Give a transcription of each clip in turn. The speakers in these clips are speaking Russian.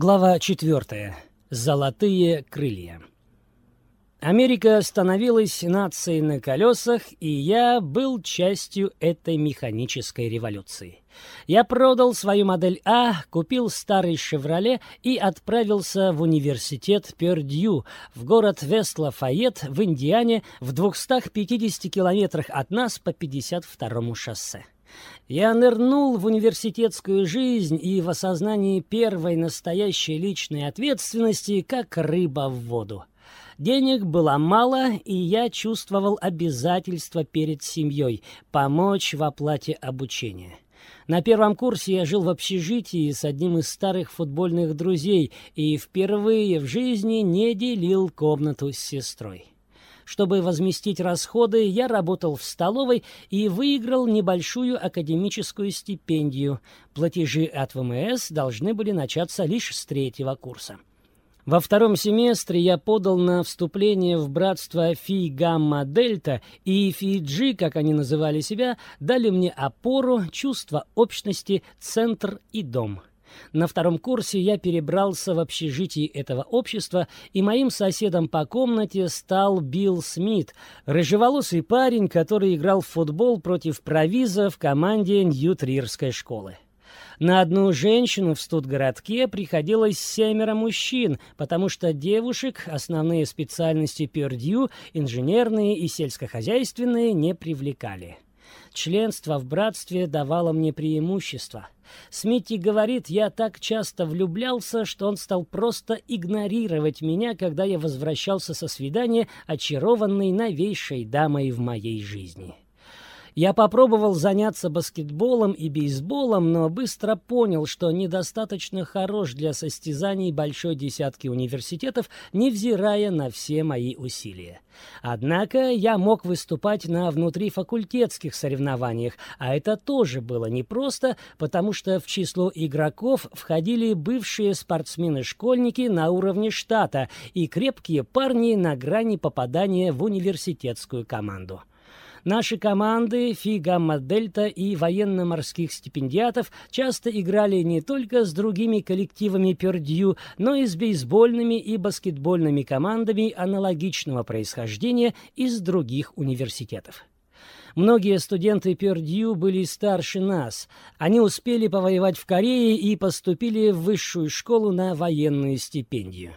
Глава 4. Золотые крылья. Америка становилась нацией на колесах, и я был частью этой механической революции. Я продал свою модель А, купил старый «Шевроле» и отправился в университет Пердью, в город Вест-Лафайет в Индиане, в 250 километрах от нас по 52-му шоссе. Я нырнул в университетскую жизнь и в осознании первой настоящей личной ответственности, как рыба в воду. Денег было мало, и я чувствовал обязательство перед семьей помочь в оплате обучения. На первом курсе я жил в общежитии с одним из старых футбольных друзей и впервые в жизни не делил комнату с сестрой. Чтобы возместить расходы, я работал в столовой и выиграл небольшую академическую стипендию. Платежи от ВМС должны были начаться лишь с третьего курса. Во втором семестре я подал на вступление в братство Фи Гамма Дельта, и Фиджи, как они называли себя, дали мне опору, чувство общности, центр и дом. На втором курсе я перебрался в общежитие этого общества, и моим соседом по комнате стал Билл Смит, рыжеволосый парень, который играл в футбол против провиза в команде Нью-Трирской школы. На одну женщину в студгородке приходилось семеро мужчин, потому что девушек основные специальности Пердью, инженерные и сельскохозяйственные, не привлекали. Членство в братстве давало мне преимущество. Смитти говорит, я так часто влюблялся, что он стал просто игнорировать меня, когда я возвращался со свидания, очарованной новейшей дамой в моей жизни. Я попробовал заняться баскетболом и бейсболом, но быстро понял, что недостаточно хорош для состязаний большой десятки университетов, невзирая на все мои усилия. Однако я мог выступать на внутрифакультетских соревнованиях, а это тоже было непросто, потому что в число игроков входили бывшие спортсмены-школьники на уровне штата и крепкие парни на грани попадания в университетскую команду. Наши команды Фи Гамма Дельта и военно-морских стипендиатов часто играли не только с другими коллективами Пердью, но и с бейсбольными и баскетбольными командами аналогичного происхождения из других университетов. Многие студенты Пердью были старше нас. Они успели повоевать в Корее и поступили в высшую школу на военную стипендию.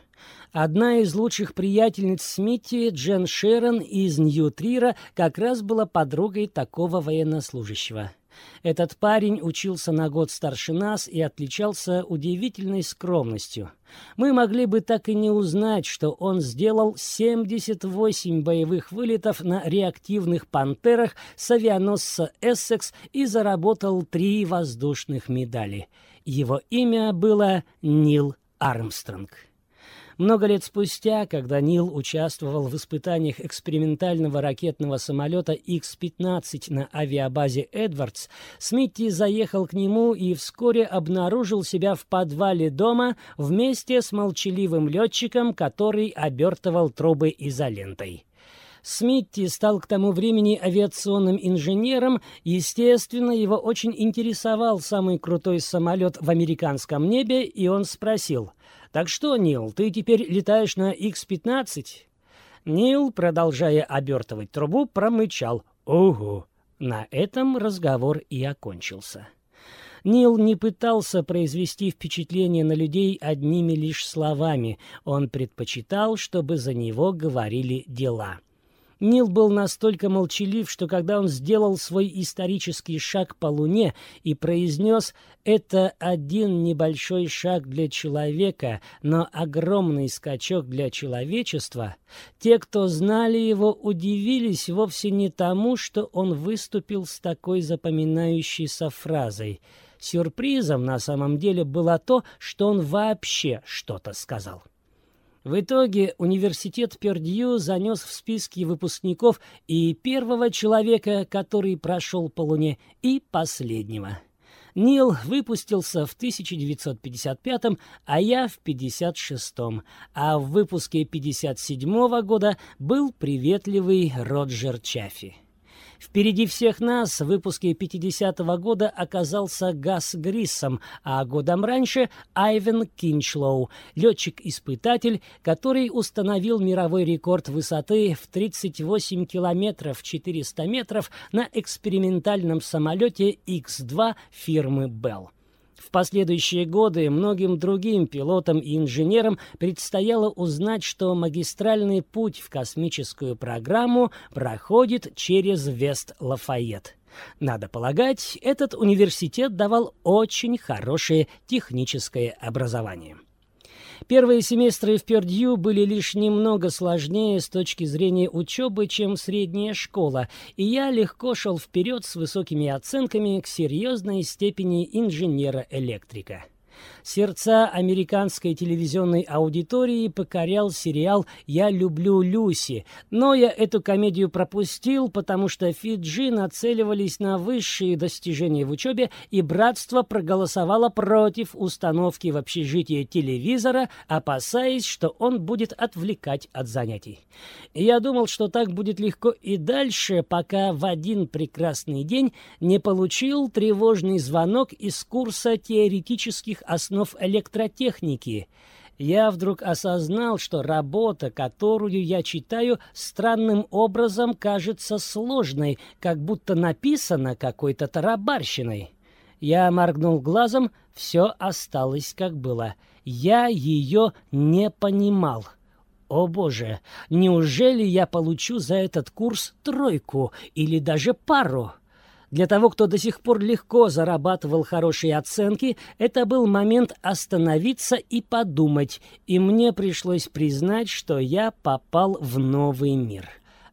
Одна из лучших приятельниц Смити, Джен Шерон из Нью-Трира, как раз была подругой такого военнослужащего. Этот парень учился на год старше нас и отличался удивительной скромностью. Мы могли бы так и не узнать, что он сделал 78 боевых вылетов на реактивных «Пантерах» с авианосца «Эссекс» и заработал три воздушных медали. Его имя было Нил Армстронг. Много лет спустя, когда Нил участвовал в испытаниях экспериментального ракетного самолета X-15 на авиабазе «Эдвардс», Смитти заехал к нему и вскоре обнаружил себя в подвале дома вместе с молчаливым летчиком, который обертывал трубы изолентой. Смитти стал к тому времени авиационным инженером. Естественно, его очень интересовал самый крутой самолет в американском небе, и он спросил, «Так что, Нил, ты теперь летаешь на X-15?» Нил, продолжая обертывать трубу, промычал «Ого!». На этом разговор и окончился. Нил не пытался произвести впечатление на людей одними лишь словами. Он предпочитал, чтобы за него говорили дела. Нил был настолько молчалив, что когда он сделал свой исторический шаг по Луне и произнес «это один небольшой шаг для человека, но огромный скачок для человечества», те, кто знали его, удивились вовсе не тому, что он выступил с такой запоминающейся фразой. Сюрпризом на самом деле было то, что он вообще что-то сказал. В итоге университет Пердью занес в списки выпускников и первого человека, который прошел по Луне, и последнего. Нил выпустился в 1955, а я в 56, а в выпуске 57 года был приветливый Роджер Чаффи. Впереди всех нас в выпуске 50-го года оказался Гас Гриссом, а годом раньше Айвен Кинчлоу, летчик-испытатель, который установил мировой рекорд высоты в 38 километров 400 метров на экспериментальном самолете X-2 фирмы Bell. В последующие годы многим другим пилотам и инженерам предстояло узнать, что магистральный путь в космическую программу проходит через Вест-Лафайет. Надо полагать, этот университет давал очень хорошее техническое образование. Первые семестры в Пердью были лишь немного сложнее с точки зрения учебы, чем средняя школа, и я легко шел вперед с высокими оценками к серьезной степени инженера-электрика. Сердца американской телевизионной аудитории покорял сериал «Я люблю Люси», но я эту комедию пропустил, потому что Фиджи нацеливались на высшие достижения в учебе, и братство проголосовало против установки в общежитии телевизора, опасаясь, что он будет отвлекать от занятий. Я думал, что так будет легко и дальше, пока в один прекрасный день не получил тревожный звонок из курса теоретических основ электротехники, я вдруг осознал, что работа, которую я читаю, странным образом кажется сложной, как будто написана какой-то тарабарщиной. Я моргнул глазом, все осталось как было. Я ее не понимал. О боже, неужели я получу за этот курс тройку или даже пару? Для того, кто до сих пор легко зарабатывал хорошие оценки, это был момент остановиться и подумать, и мне пришлось признать, что я попал в новый мир.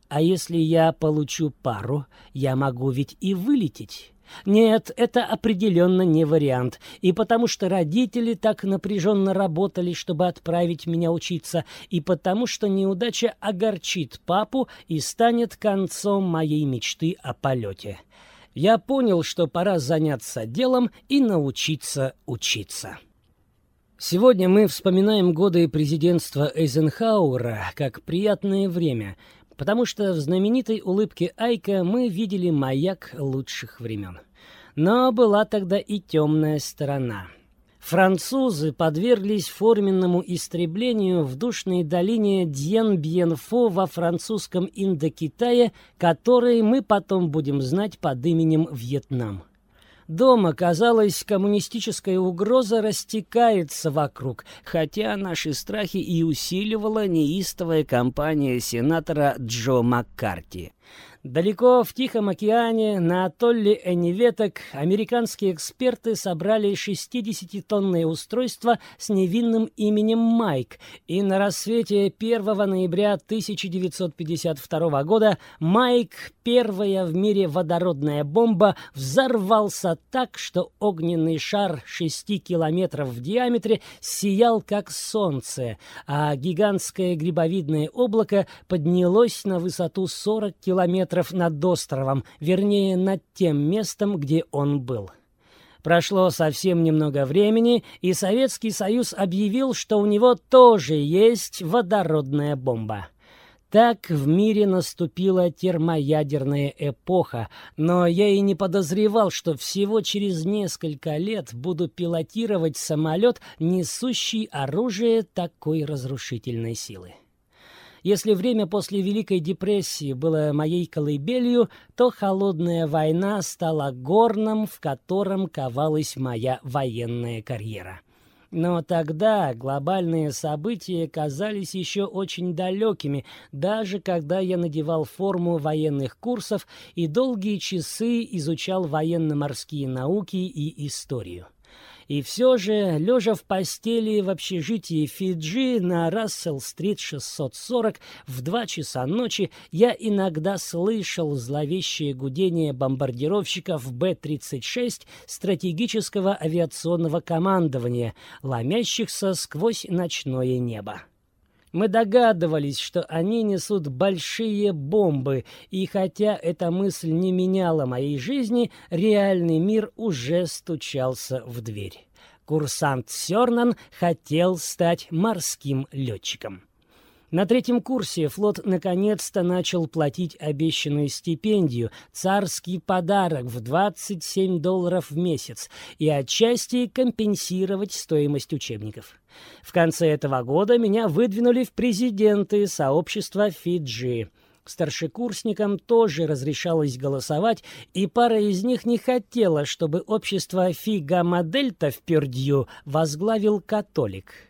А если я получу пару, я могу ведь и вылететь. Нет, это определенно не вариант. И потому что родители так напряженно работали, чтобы отправить меня учиться, и потому что неудача огорчит папу и станет концом моей мечты о полете я понял, что пора заняться делом и научиться учиться. Сегодня мы вспоминаем годы президентства Эйзенхауэра как приятное время, потому что в знаменитой улыбке Айка мы видели маяк лучших времен. Но была тогда и темная сторона — Французы подверглись форменному истреблению в душной долине Дьен-Бьенфо во французском Индокитае, который мы потом будем знать под именем Вьетнам. Дома, казалось, коммунистическая угроза растекается вокруг, хотя наши страхи и усиливала неистовая кампания сенатора Джо Маккарти. Далеко в Тихом океане, на атолле Эневеток, американские эксперты собрали 60-тонное устройство с невинным именем Майк, и на рассвете 1 ноября 1952 года Майк, первая в мире водородная бомба, взорвался так, что огненный шар 6 километров в диаметре сиял как солнце, а гигантское грибовидное облако поднялось на высоту 40 километров километров над островом, вернее, над тем местом, где он был. Прошло совсем немного времени, и Советский Союз объявил, что у него тоже есть водородная бомба. Так в мире наступила термоядерная эпоха, но я и не подозревал, что всего через несколько лет буду пилотировать самолет, несущий оружие такой разрушительной силы. Если время после Великой депрессии было моей колыбелью, то холодная война стала горном, в котором ковалась моя военная карьера. Но тогда глобальные события казались еще очень далекими, даже когда я надевал форму военных курсов и долгие часы изучал военно-морские науки и историю. И все же, лежа в постели в общежитии Фиджи на Рассел-стрит 640 в два часа ночи, я иногда слышал зловещее гудение бомбардировщиков Б-36 стратегического авиационного командования, ломящихся сквозь ночное небо. Мы догадывались, что они несут большие бомбы, и хотя эта мысль не меняла моей жизни, реальный мир уже стучался в дверь. Курсант Сёрнан хотел стать морским летчиком. На третьем курсе флот наконец-то начал платить обещанную стипендию, царский подарок в 27 долларов в месяц и отчасти компенсировать стоимость учебников. В конце этого года меня выдвинули в президенты сообщества Фиджи. Старшекурсникам тоже разрешалось голосовать, и пара из них не хотела, чтобы общество Фи Гамма-Дельта в Пердью возглавил католик.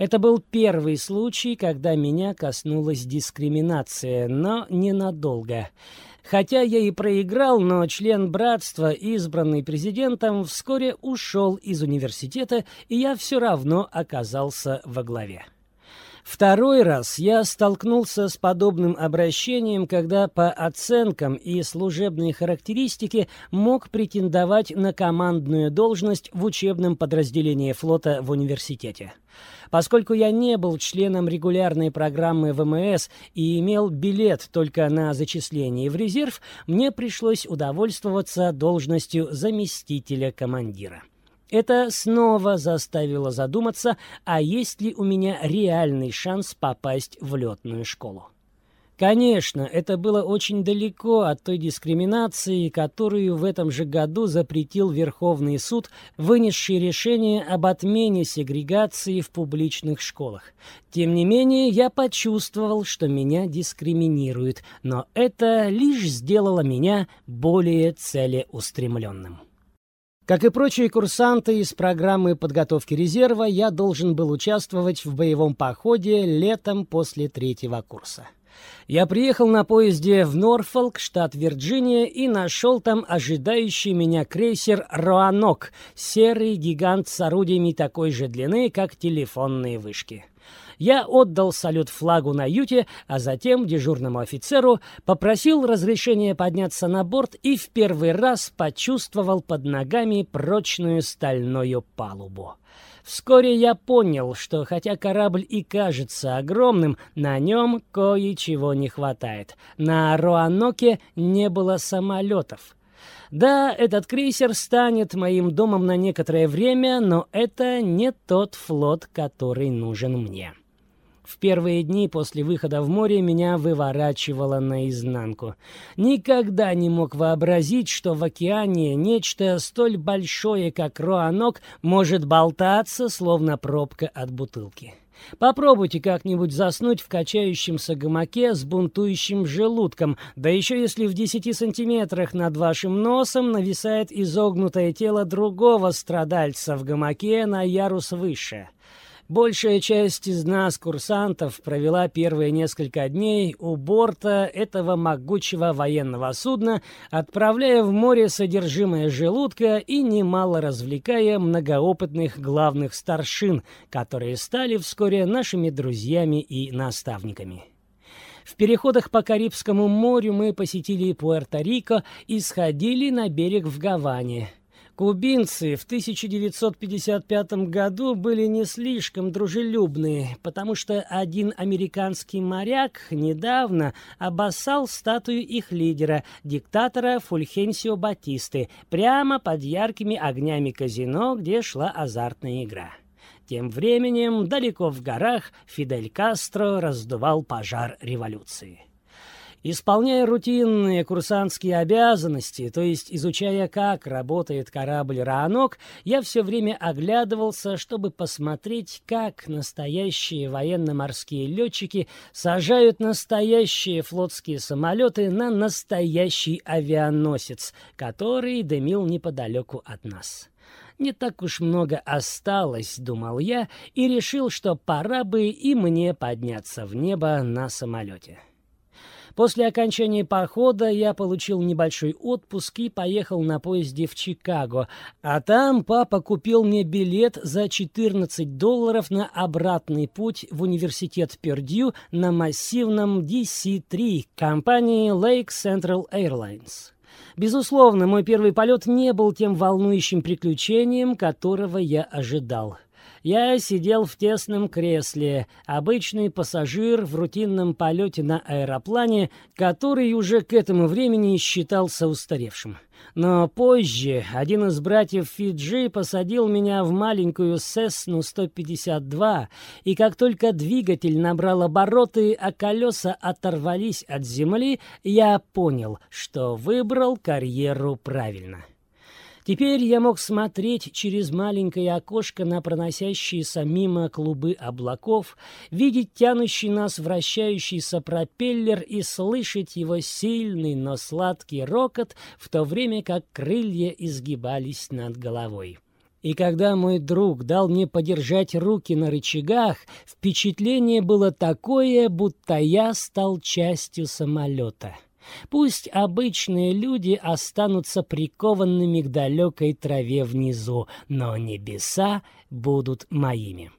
Это был первый случай, когда меня коснулась дискриминация, но ненадолго. Хотя я и проиграл, но член братства, избранный президентом, вскоре ушел из университета, и я все равно оказался во главе. Второй раз я столкнулся с подобным обращением, когда по оценкам и служебной характеристике мог претендовать на командную должность в учебном подразделении флота в университете. Поскольку я не был членом регулярной программы ВМС и имел билет только на зачисление в резерв, мне пришлось удовольствоваться должностью заместителя командира. Это снова заставило задуматься, а есть ли у меня реальный шанс попасть в летную школу. Конечно, это было очень далеко от той дискриминации, которую в этом же году запретил Верховный суд, вынесший решение об отмене сегрегации в публичных школах. Тем не менее, я почувствовал, что меня дискриминируют, но это лишь сделало меня более целеустремленным. Как и прочие курсанты из программы подготовки резерва, я должен был участвовать в боевом походе летом после третьего курса. Я приехал на поезде в Норфолк, штат Вирджиния, и нашел там ожидающий меня крейсер «Роанок», серый гигант с орудиями такой же длины, как телефонные вышки. Я отдал салют флагу на юте, а затем дежурному офицеру попросил разрешения подняться на борт и в первый раз почувствовал под ногами прочную стальную палубу. Вскоре я понял, что хотя корабль и кажется огромным, на нем кое-чего не хватает. На Роаноке не было самолетов. Да, этот крейсер станет моим домом на некоторое время, но это не тот флот, который нужен мне. В первые дни после выхода в море меня выворачивало наизнанку. Никогда не мог вообразить, что в океане нечто столь большое, как Роанок, может болтаться, словно пробка от бутылки. Попробуйте как-нибудь заснуть в качающемся гамаке с бунтующим желудком, да еще если в десяти сантиметрах над вашим носом нависает изогнутое тело другого страдальца в гамаке на ярус выше. Большая часть из нас, курсантов, провела первые несколько дней у борта этого могучего военного судна, отправляя в море содержимое желудка и немало развлекая многоопытных главных старшин, которые стали вскоре нашими друзьями и наставниками. В переходах по Карибскому морю мы посетили Пуэрто-Рико и сходили на берег в Гаване – Кубинцы в 1955 году были не слишком дружелюбные, потому что один американский моряк недавно обоссал статую их лидера, диктатора Фульхенсио Батисты, прямо под яркими огнями казино, где шла азартная игра. Тем временем, далеко в горах, Фидель Кастро раздувал пожар революции. Исполняя рутинные курсантские обязанности, то есть изучая, как работает корабль «Раанок», я все время оглядывался, чтобы посмотреть, как настоящие военно-морские летчики сажают настоящие флотские самолеты на настоящий авианосец, который дымил неподалеку от нас. Не так уж много осталось, думал я, и решил, что пора бы и мне подняться в небо на самолете. После окончания похода я получил небольшой отпуск и поехал на поезде в Чикаго, а там папа купил мне билет за 14 долларов на обратный путь в университет Пердью на массивном DC-3 компании Lake Central Airlines. Безусловно, мой первый полет не был тем волнующим приключением, которого я ожидал. Я сидел в тесном кресле, обычный пассажир в рутинном полете на аэроплане, который уже к этому времени считался устаревшим. Но позже один из братьев Фиджи посадил меня в маленькую Сесну 152, и как только двигатель набрал обороты, а колеса оторвались от земли, я понял, что выбрал карьеру правильно. Теперь я мог смотреть через маленькое окошко на проносящиеся мимо клубы облаков, видеть тянущий нас вращающийся пропеллер и слышать его сильный, но сладкий рокот, в то время как крылья изгибались над головой. И когда мой друг дал мне подержать руки на рычагах, впечатление было такое, будто я стал частью самолета. Пусть обычные люди останутся прикованными к далекой траве внизу, но небеса будут моими.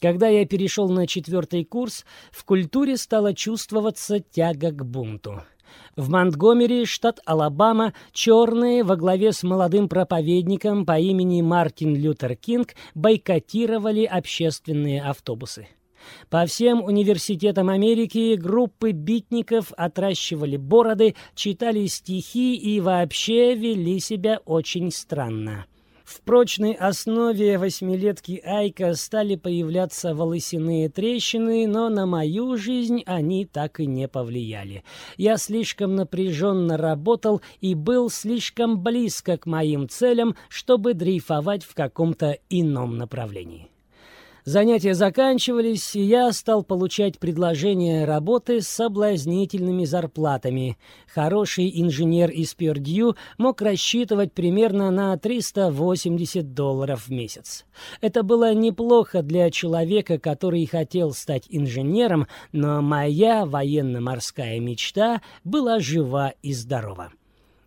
Когда я перешел на четвертый курс, в культуре стала чувствоваться тяга к бунту. В Монтгомери, штат Алабама, черные во главе с молодым проповедником по имени Мартин Лютер Кинг бойкотировали общественные автобусы. По всем университетам Америки группы битников отращивали бороды, читали стихи и вообще вели себя очень странно. В прочной основе восьмилетки Айка стали появляться волосяные трещины, но на мою жизнь они так и не повлияли. Я слишком напряженно работал и был слишком близко к моим целям, чтобы дрейфовать в каком-то ином направлении. Занятия заканчивались, и я стал получать предложения работы с соблазнительными зарплатами. Хороший инженер из Пердью мог рассчитывать примерно на 380 долларов в месяц. Это было неплохо для человека, который хотел стать инженером, но моя военно-морская мечта была жива и здорова.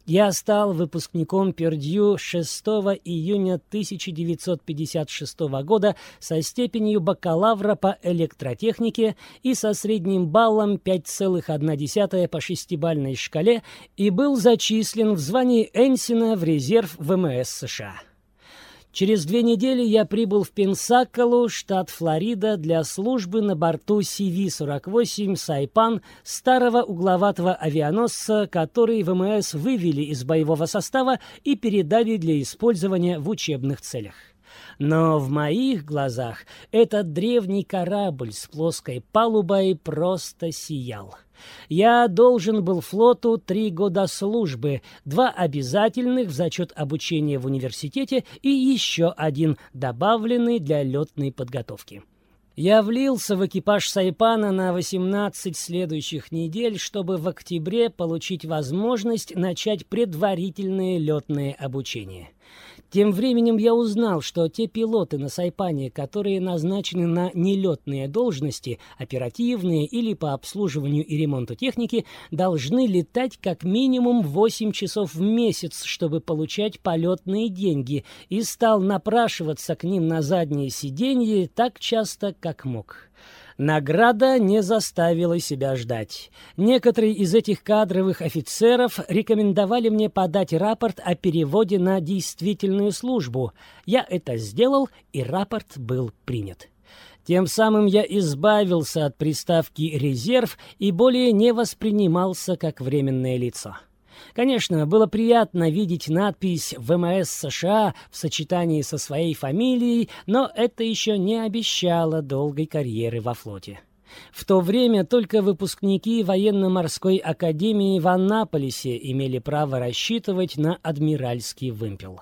Я стал выпускником Пердью 6 июня 1956 года со степенью бакалавра по электротехнике и со средним баллом 5,1 по шестибальной шкале и был зачислен в звании Энсина в резерв ВМС США. Через две недели я прибыл в Пенсаколу, штат Флорида, для службы на борту CV-48 «Сайпан» старого угловатого авианосца, который ВМС вывели из боевого состава и передали для использования в учебных целях. Но в моих глазах этот древний корабль с плоской палубой просто сиял. Я должен был флоту три года службы, два обязательных в зачет обучения в университете и еще один, добавленный для летной подготовки. Я влился в экипаж Сайпана на 18 следующих недель, чтобы в октябре получить возможность начать предварительное летное обучение. Тем временем я узнал, что те пилоты на Сайпане, которые назначены на нелетные должности, оперативные или по обслуживанию и ремонту техники, должны летать как минимум 8 часов в месяц, чтобы получать полетные деньги, и стал напрашиваться к ним на заднее сиденье так часто, как мог. Награда не заставила себя ждать. Некоторые из этих кадровых офицеров рекомендовали мне подать рапорт о переводе на действительную службу. Я это сделал, и рапорт был принят. Тем самым я избавился от приставки «резерв» и более не воспринимался как временное лицо. Конечно, было приятно видеть надпись ВМС США в сочетании со своей фамилией, но это еще не обещало долгой карьеры во флоте. В то время только выпускники военно-морской академии в Аннаполисе имели право рассчитывать на адмиральский вымпел.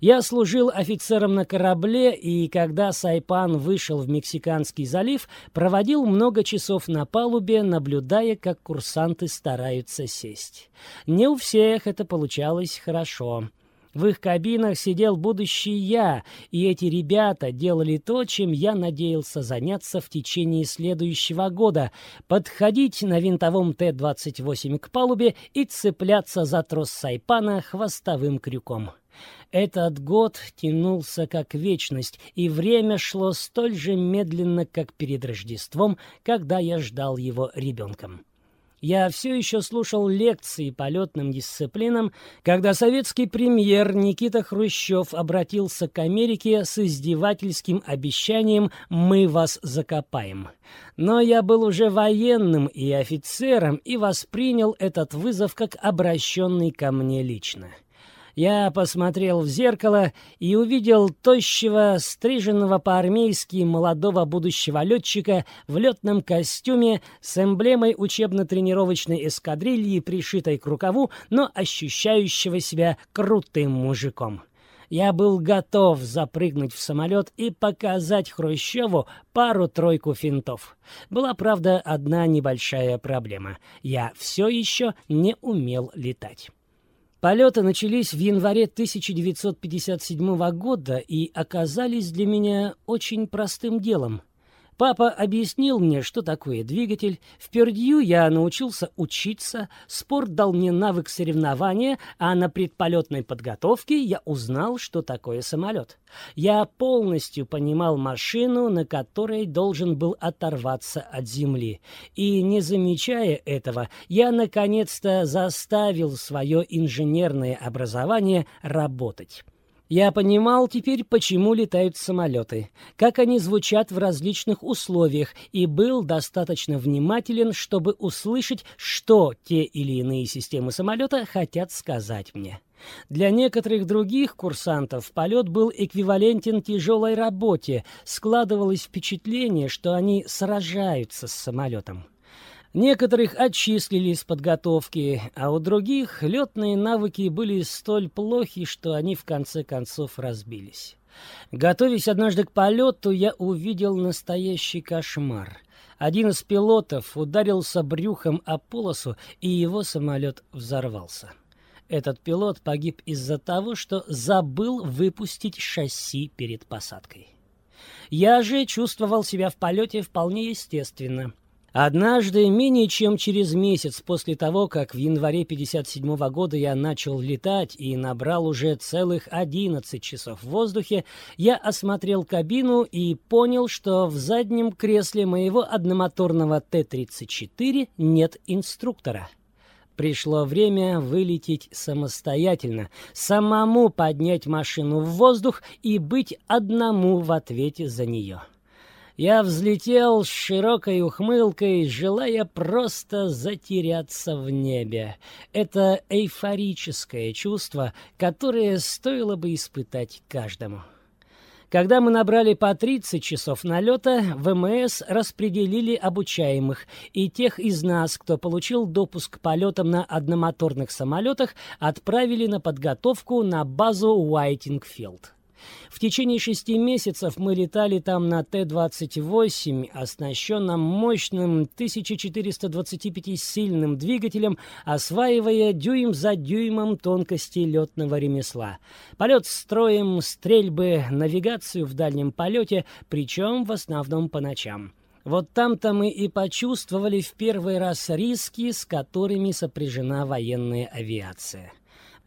Я служил офицером на корабле, и когда Сайпан вышел в Мексиканский залив, проводил много часов на палубе, наблюдая, как курсанты стараются сесть. Не у всех это получалось хорошо. В их кабинах сидел будущий я, и эти ребята делали то, чем я надеялся заняться в течение следующего года — подходить на винтовом Т-28 к палубе и цепляться за трос Сайпана хвостовым крюком. Этот год тянулся как вечность, и время шло столь же медленно, как перед Рождеством, когда я ждал его ребенком. я все еще слушал лекции полетным дисциплинам, когда советский премьер Никита Хрущев обратился к Америке с издевательским обещанием «Мы вас закопаем». Но я был уже военным и офицером и воспринял этот вызов как обращенный ко мне лично. Я посмотрел в зеркало и увидел тощего, стриженного по-армейски молодого будущего летчика в летном костюме с эмблемой учебно-тренировочной эскадрильи, пришитой к рукаву, но ощущающего себя крутым мужиком. Я был готов запрыгнуть в самолет и показать Хрущеву пару-тройку финтов. Была, правда, одна небольшая проблема. Я все еще не умел летать. Полеты начались в январе 1957 года и оказались для меня очень простым делом — Папа объяснил мне, что такое двигатель. В Пердью я научился учиться, спорт дал мне навык соревнования, а на предполетной подготовке я узнал, что такое самолет. Я полностью понимал машину, на которой должен был оторваться от земли. И, не замечая этого, я наконец-то заставил свое инженерное образование работать. Я понимал теперь, почему летают самолеты, как они звучат в различных условиях, и был достаточно внимателен, чтобы услышать, что те или иные системы самолета хотят сказать мне. Для некоторых других курсантов полет был эквивалентен тяжелой работе, складывалось впечатление, что они сражаются с самолетом. Некоторых отчислили с подготовки, а у других летные навыки были столь плохи, что они в конце концов разбились. Готовясь однажды к полету, я увидел настоящий кошмар. Один из пилотов ударился брюхом о полосу, и его самолет взорвался. Этот пилот погиб из-за того, что забыл выпустить шасси перед посадкой. Я же чувствовал себя в полете вполне естественно — Однажды, менее чем через месяц после того, как в январе 57 года я начал летать и набрал уже целых 11 часов в воздухе, я осмотрел кабину и понял, что в заднем кресле моего одномоторного Т-34 нет инструктора. Пришло время вылететь самостоятельно, самому поднять машину в воздух и быть одному в ответе за нее. Я взлетел с широкой ухмылкой, желая просто затеряться в небе. Это эйфорическое чувство, которое стоило бы испытать каждому. Когда мы набрали по 30 часов налета, ВМС распределили обучаемых, и тех из нас, кто получил допуск к полетам на одномоторных самолетах, отправили на подготовку на базу Уайтингфилд. В течение шести месяцев мы летали там на Т-28, оснащенном мощным 1425-сильным двигателем, осваивая дюйм за дюймом тонкости летного ремесла. Полет строем, стрельбы, навигацию в дальнем полете, причем в основном по ночам. Вот там-то мы и почувствовали в первый раз риски, с которыми сопряжена военная авиация.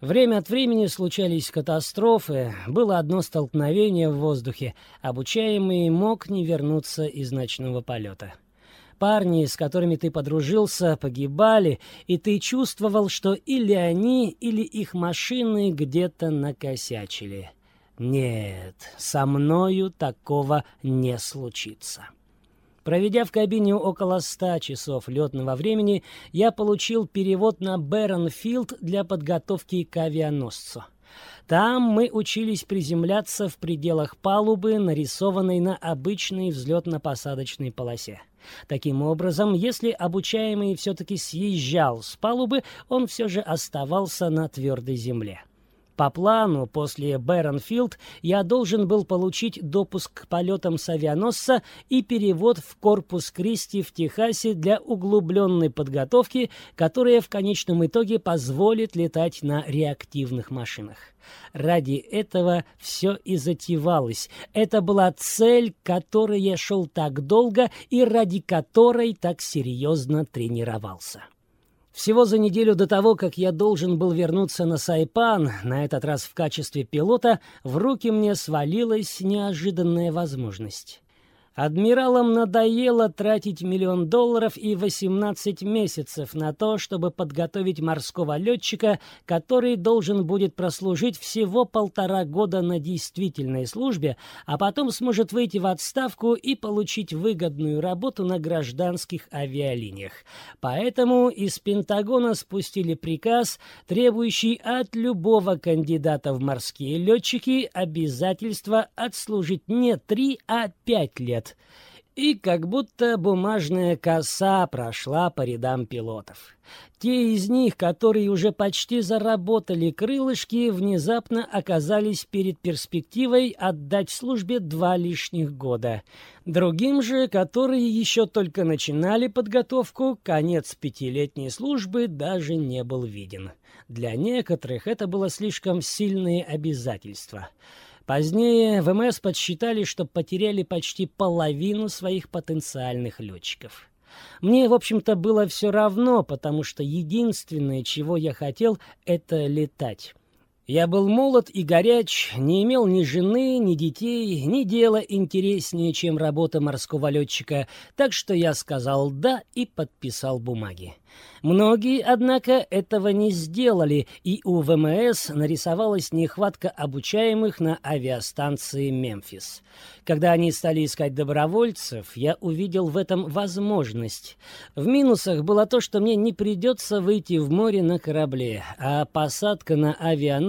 Время от времени случались катастрофы, было одно столкновение в воздухе, обучаемый мог не вернуться из ночного полета. Парни, с которыми ты подружился, погибали, и ты чувствовал, что или они, или их машины где-то накосячили. Нет, со мною такого не случится. Проведя в кабине около ста часов летного времени, я получил перевод на Бэронфилд для подготовки к авианосцу. Там мы учились приземляться в пределах палубы, нарисованной на обычной взлетно-посадочной полосе. Таким образом, если обучаемый все-таки съезжал с палубы, он все же оставался на твердой земле. По плану, после Бэронфилд я должен был получить допуск к полетам с авианосца и перевод в корпус Кристи в Техасе для углубленной подготовки, которая в конечном итоге позволит летать на реактивных машинах. Ради этого все и затевалось. Это была цель, которой я шел так долго и ради которой так серьезно тренировался. Всего за неделю до того, как я должен был вернуться на Сайпан, на этот раз в качестве пилота, в руки мне свалилась неожиданная возможность. Адмиралам надоело тратить миллион долларов и 18 месяцев на то, чтобы подготовить морского летчика, который должен будет прослужить всего полтора года на действительной службе, а потом сможет выйти в отставку и получить выгодную работу на гражданских авиалиниях. Поэтому из Пентагона спустили приказ, требующий от любого кандидата в морские летчики обязательства отслужить не три, а пять лет и как будто бумажная коса прошла по рядам пилотов. Те из них, которые уже почти заработали крылышки, внезапно оказались перед перспективой отдать службе два лишних года. Другим же, которые еще только начинали подготовку, конец пятилетней службы даже не был виден. Для некоторых это было слишком сильные обязательства — Позднее ВМС подсчитали, что потеряли почти половину своих потенциальных летчиков. Мне, в общем-то, было все равно, потому что единственное, чего я хотел, это летать. Я был молод и горяч, не имел ни жены, ни детей, ни дела интереснее, чем работа морского летчика, так что я сказал «да» и подписал бумаги. Многие, однако, этого не сделали, и у ВМС нарисовалась нехватка обучаемых на авиастанции «Мемфис». Когда они стали искать добровольцев, я увидел в этом возможность. В минусах было то, что мне не придется выйти в море на корабле, а посадка на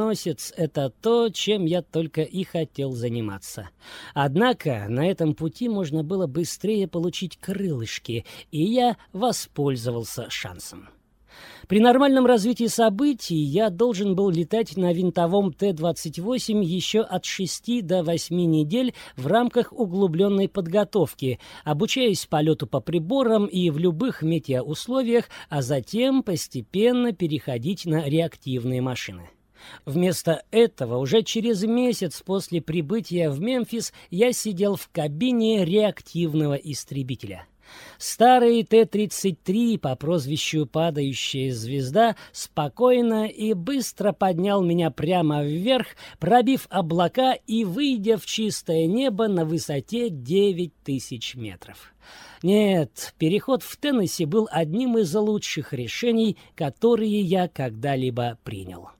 авианосец — это то, чем я только и хотел заниматься. Однако на этом пути можно было быстрее получить крылышки, и я воспользовался шансом. При нормальном развитии событий я должен был летать на винтовом Т-28 еще от 6 до 8 недель в рамках углубленной подготовки, обучаясь полету по приборам и в любых метеоусловиях, а затем постепенно переходить на реактивные машины. Вместо этого уже через месяц после прибытия в Мемфис я сидел в кабине реактивного истребителя. Старый Т-33 по прозвищу «Падающая звезда» спокойно и быстро поднял меня прямо вверх, пробив облака и выйдя в чистое небо на высоте 9 тысяч метров. Нет, переход в Теннесси был одним из лучших решений, которые я когда-либо принял.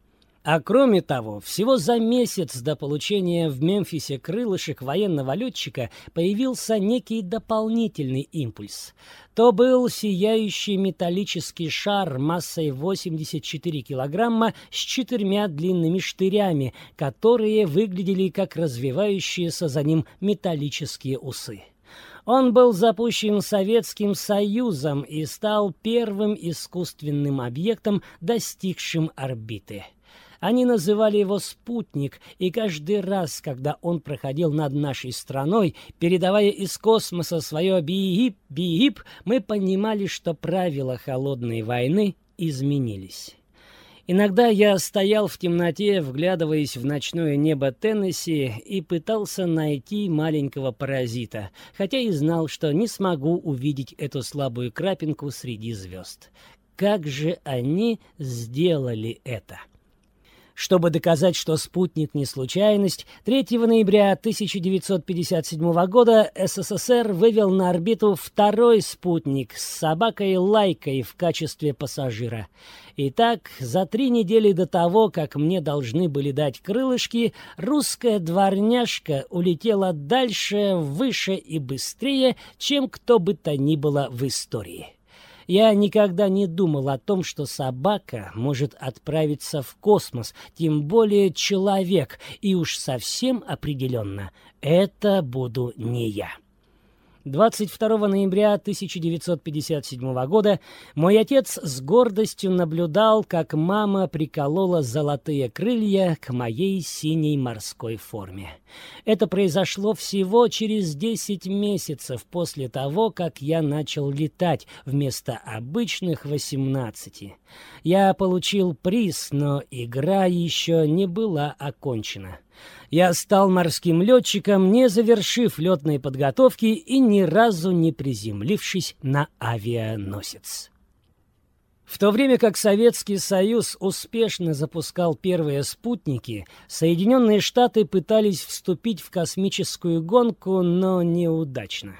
А кроме того, всего за месяц до получения в Мемфисе крылышек военного летчика появился некий дополнительный импульс. То был сияющий металлический шар массой 84 килограмма с четырьмя длинными штырями, которые выглядели как развивающиеся за ним металлические усы. Он был запущен Советским Союзом и стал первым искусственным объектом, достигшим орбиты. Они называли его «спутник», и каждый раз, когда он проходил над нашей страной, передавая из космоса свое «биип-биип», мы понимали, что правила холодной войны изменились. Иногда я стоял в темноте, вглядываясь в ночное небо Теннесси и пытался найти маленького паразита, хотя и знал, что не смогу увидеть эту слабую крапинку среди звезд. Как же они сделали это? Чтобы доказать, что спутник не случайность, 3 ноября 1957 года СССР вывел на орбиту второй спутник с собакой Лайкой в качестве пассажира. Итак, за три недели до того, как мне должны были дать крылышки, русская дворняжка улетела дальше, выше и быстрее, чем кто бы то ни было в истории. Я никогда не думал о том, что собака может отправиться в космос, тем более человек, и уж совсем определенно это буду не я. 22 ноября 1957 года мой отец с гордостью наблюдал, как мама приколола золотые крылья к моей синей морской форме. Это произошло всего через 10 месяцев после того, как я начал летать вместо обычных 18. Я получил приз, но игра еще не была окончена. Я стал морским летчиком, не завершив летной подготовки и ни разу не приземлившись на авианосец. В то время как Советский Союз успешно запускал первые спутники, Соединенные Штаты пытались вступить в космическую гонку, но неудачно.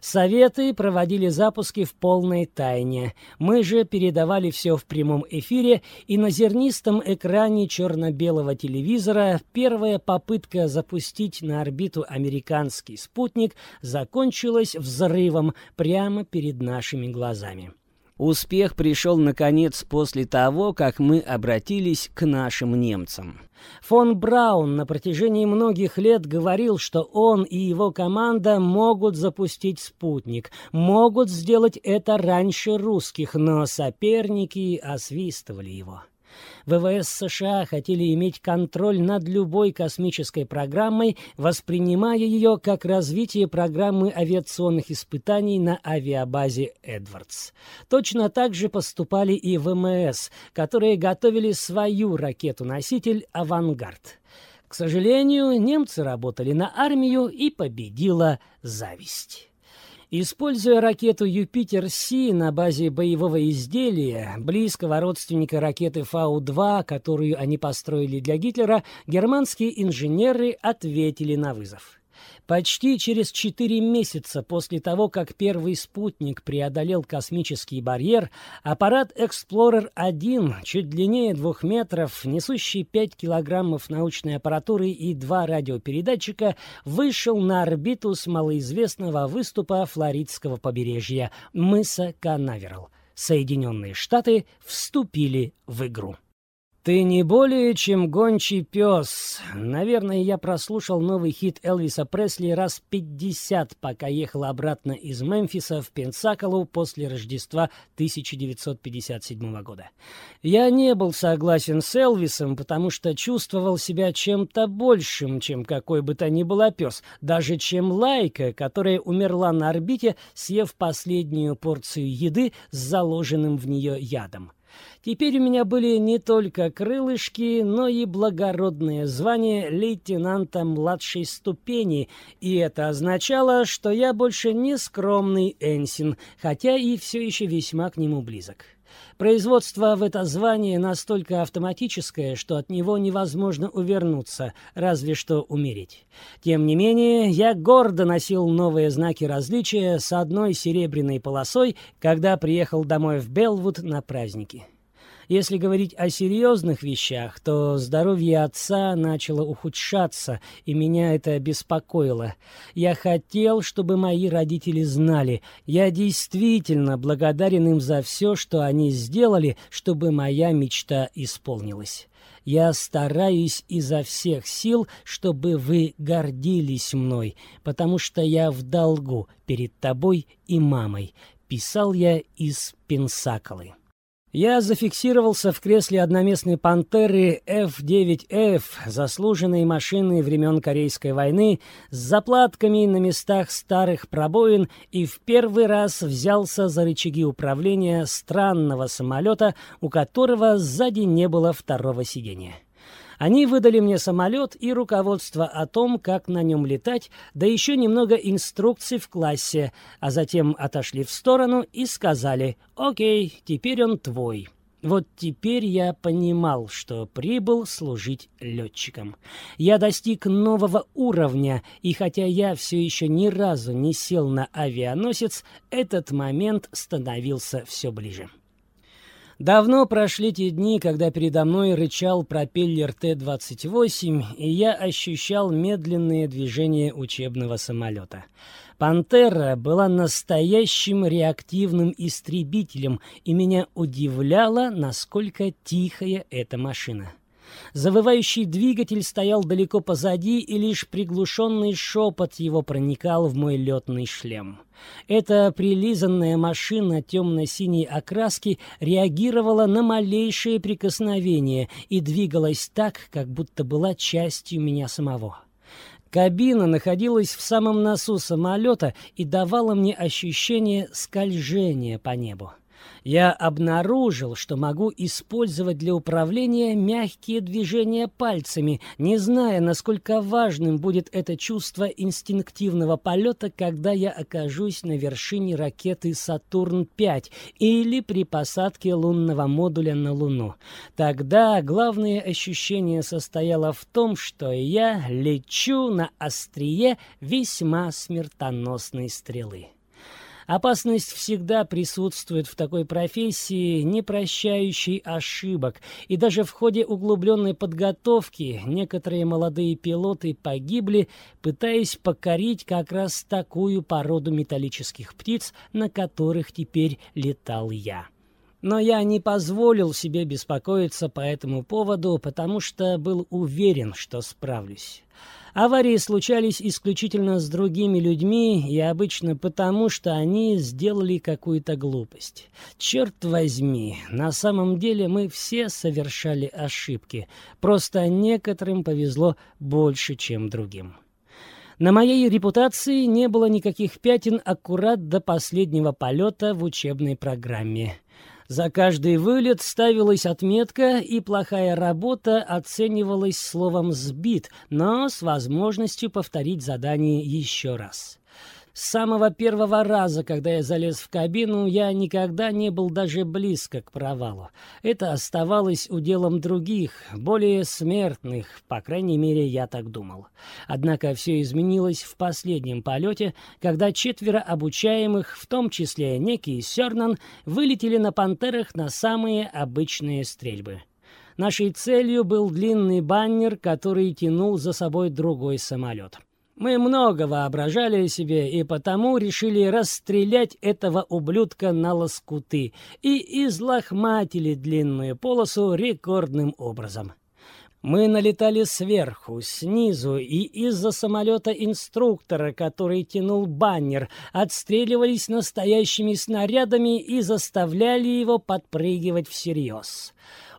Советы проводили запуски в полной тайне. Мы же передавали все в прямом эфире, и на зернистом экране черно-белого телевизора первая попытка запустить на орбиту американский спутник закончилась взрывом прямо перед нашими глазами. Успех пришел, наконец, после того, как мы обратились к нашим немцам. Фон Браун на протяжении многих лет говорил, что он и его команда могут запустить спутник, могут сделать это раньше русских, но соперники освистывали его. ВВС США хотели иметь контроль над любой космической программой, воспринимая ее как развитие программы авиационных испытаний на авиабазе «Эдвардс». Точно так же поступали и ВМС, которые готовили свою ракету-носитель «Авангард». К сожалению, немцы работали на армию, и победила зависть. Используя ракету «Юпитер-Си» на базе боевого изделия, близкого родственника ракеты Фау-2, которую они построили для Гитлера, германские инженеры ответили на вызов. Почти через четыре месяца после того, как первый спутник преодолел космический барьер, аппарат Explorer-1, чуть длиннее двух метров, несущий 5 килограммов научной аппаратуры и два радиопередатчика, вышел на орбиту с малоизвестного выступа флоридского побережья мыса Канаверал. Соединенные Штаты вступили в игру. «Ты не более, чем гончий пес». Наверное, я прослушал новый хит Элвиса Пресли раз пятьдесят, пока ехал обратно из Мемфиса в Пенсаколу после Рождества 1957 года. Я не был согласен с Элвисом, потому что чувствовал себя чем-то большим, чем какой бы то ни было пес, даже чем Лайка, которая умерла на орбите, съев последнюю порцию еды с заложенным в нее ядом. Теперь у меня были не только крылышки, но и благородное звание лейтенанта младшей ступени, и это означало, что я больше не скромный Энсин, хотя и все еще весьма к нему близок. Производство в это звание настолько автоматическое, что от него невозможно увернуться, разве что умереть. Тем не менее, я гордо носил новые знаки различия с одной серебряной полосой, когда приехал домой в Белвуд на праздники. Если говорить о серьезных вещах, то здоровье отца начало ухудшаться, и меня это беспокоило. Я хотел, чтобы мои родители знали. Я действительно благодарен им за все, что они сделали, чтобы моя мечта исполнилась. Я стараюсь изо всех сил, чтобы вы гордились мной, потому что я в долгу перед тобой и мамой. Писал я из Пенсаколы. Я зафиксировался в кресле одноместной «Пантеры» F9F, заслуженной машины времен Корейской войны, с заплатками на местах старых пробоин и в первый раз взялся за рычаги управления странного самолета, у которого сзади не было второго сидения. Они выдали мне самолет и руководство о том, как на нем летать, да еще немного инструкций в классе, а затем отошли в сторону и сказали «Окей, теперь он твой». Вот теперь я понимал, что прибыл служить летчиком. Я достиг нового уровня, и хотя я все еще ни разу не сел на авианосец, этот момент становился все ближе. Давно прошли те дни, когда передо мной рычал пропеллер Т-28, и я ощущал медленные движения учебного самолета. «Пантера» была настоящим реактивным истребителем, и меня удивляло, насколько тихая эта машина. Завывающий двигатель стоял далеко позади, и лишь приглушенный шепот его проникал в мой летный шлем. Эта прилизанная машина темно-синей окраски реагировала на малейшее прикосновение и двигалась так, как будто была частью меня самого. Кабина находилась в самом носу самолета и давала мне ощущение скольжения по небу. Я обнаружил, что могу использовать для управления мягкие движения пальцами, не зная, насколько важным будет это чувство инстинктивного полета, когда я окажусь на вершине ракеты «Сатурн-5» или при посадке лунного модуля на Луну. Тогда главное ощущение состояло в том, что я лечу на острие весьма смертоносной стрелы. Опасность всегда присутствует в такой профессии, не прощающей ошибок, и даже в ходе углубленной подготовки некоторые молодые пилоты погибли, пытаясь покорить как раз такую породу металлических птиц, на которых теперь летал я. Но я не позволил себе беспокоиться по этому поводу, потому что был уверен, что справлюсь. Аварии случались исключительно с другими людьми и обычно потому, что они сделали какую-то глупость. Черт возьми, на самом деле мы все совершали ошибки, просто некоторым повезло больше, чем другим. На моей репутации не было никаких пятен аккурат до последнего полета в учебной программе. За каждый вылет ставилась отметка, и плохая работа оценивалась словом «сбит», но с возможностью повторить задание еще раз. С самого первого раза, когда я залез в кабину, я никогда не был даже близко к провалу. Это оставалось уделом других, более смертных, по крайней мере, я так думал. Однако все изменилось в последнем полете, когда четверо обучаемых, в том числе некий Сёрнан, вылетели на «Пантерах» на самые обычные стрельбы. Нашей целью был длинный баннер, который тянул за собой другой самолет. Мы много воображали себе и потому решили расстрелять этого ублюдка на лоскуты и излохматили длинную полосу рекордным образом. Мы налетали сверху, снизу и из-за самолета инструктора, который тянул баннер, отстреливались настоящими снарядами и заставляли его подпрыгивать всерьез.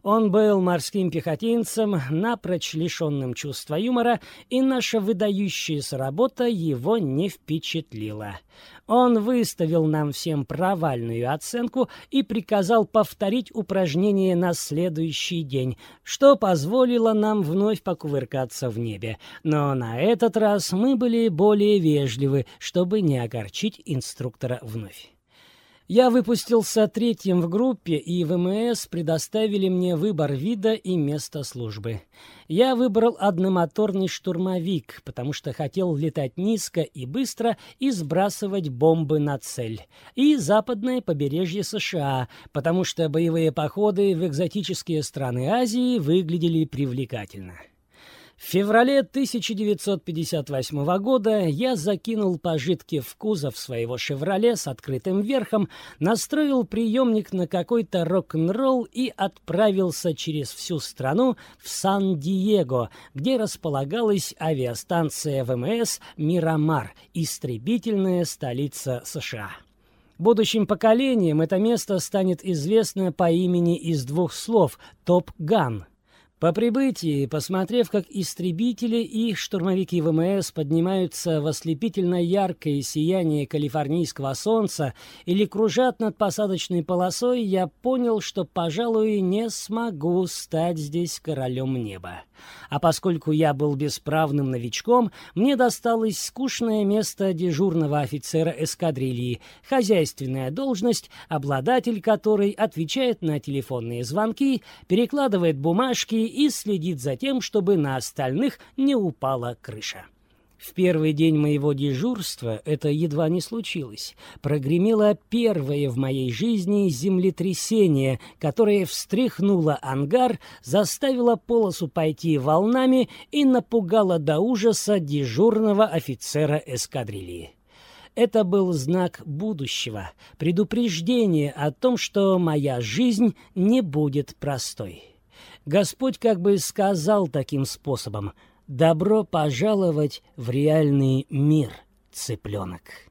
Он был морским пехотинцем, напрочь лишенным чувства юмора, и наша выдающаяся работа его не впечатлила. Он выставил нам всем провальную оценку и приказал повторить упражнение на следующий день, что позволило нам вновь покувыркаться в небе. Но на этот раз мы были более вежливы, чтобы не огорчить инструктора вновь. Я выпустился третьим в группе, и ВМС предоставили мне выбор вида и места службы. Я выбрал одномоторный штурмовик, потому что хотел летать низко и быстро и сбрасывать бомбы на цель. И западное побережье США, потому что боевые походы в экзотические страны Азии выглядели привлекательно. В феврале 1958 года я закинул пожитки в кузов своего «Шевроле» с открытым верхом, настроил приемник на какой-то рок-н-ролл и отправился через всю страну в Сан-Диего, где располагалась авиастанция ВМС «Мирамар», истребительная столица США. Будущим поколениям это место станет известно по имени из двух слов «Топ Ган», по прибытии, посмотрев, как истребители и штурмовики ВМС поднимаются в ослепительно яркое сияние калифорнийского солнца или кружат над посадочной полосой, я понял, что, пожалуй, не смогу стать здесь королем неба. А поскольку я был бесправным новичком, мне досталось скучное место дежурного офицера эскадрильи, хозяйственная должность, обладатель которой отвечает на телефонные звонки, перекладывает бумажки и следит за тем, чтобы на остальных не упала крыша. В первый день моего дежурства это едва не случилось. Прогремело первое в моей жизни землетрясение, которое встряхнуло ангар, заставило полосу пойти волнами и напугало до ужаса дежурного офицера эскадрильи. Это был знак будущего, предупреждение о том, что моя жизнь не будет простой. Господь как бы сказал таким способом «Добро пожаловать в реальный мир, цыпленок».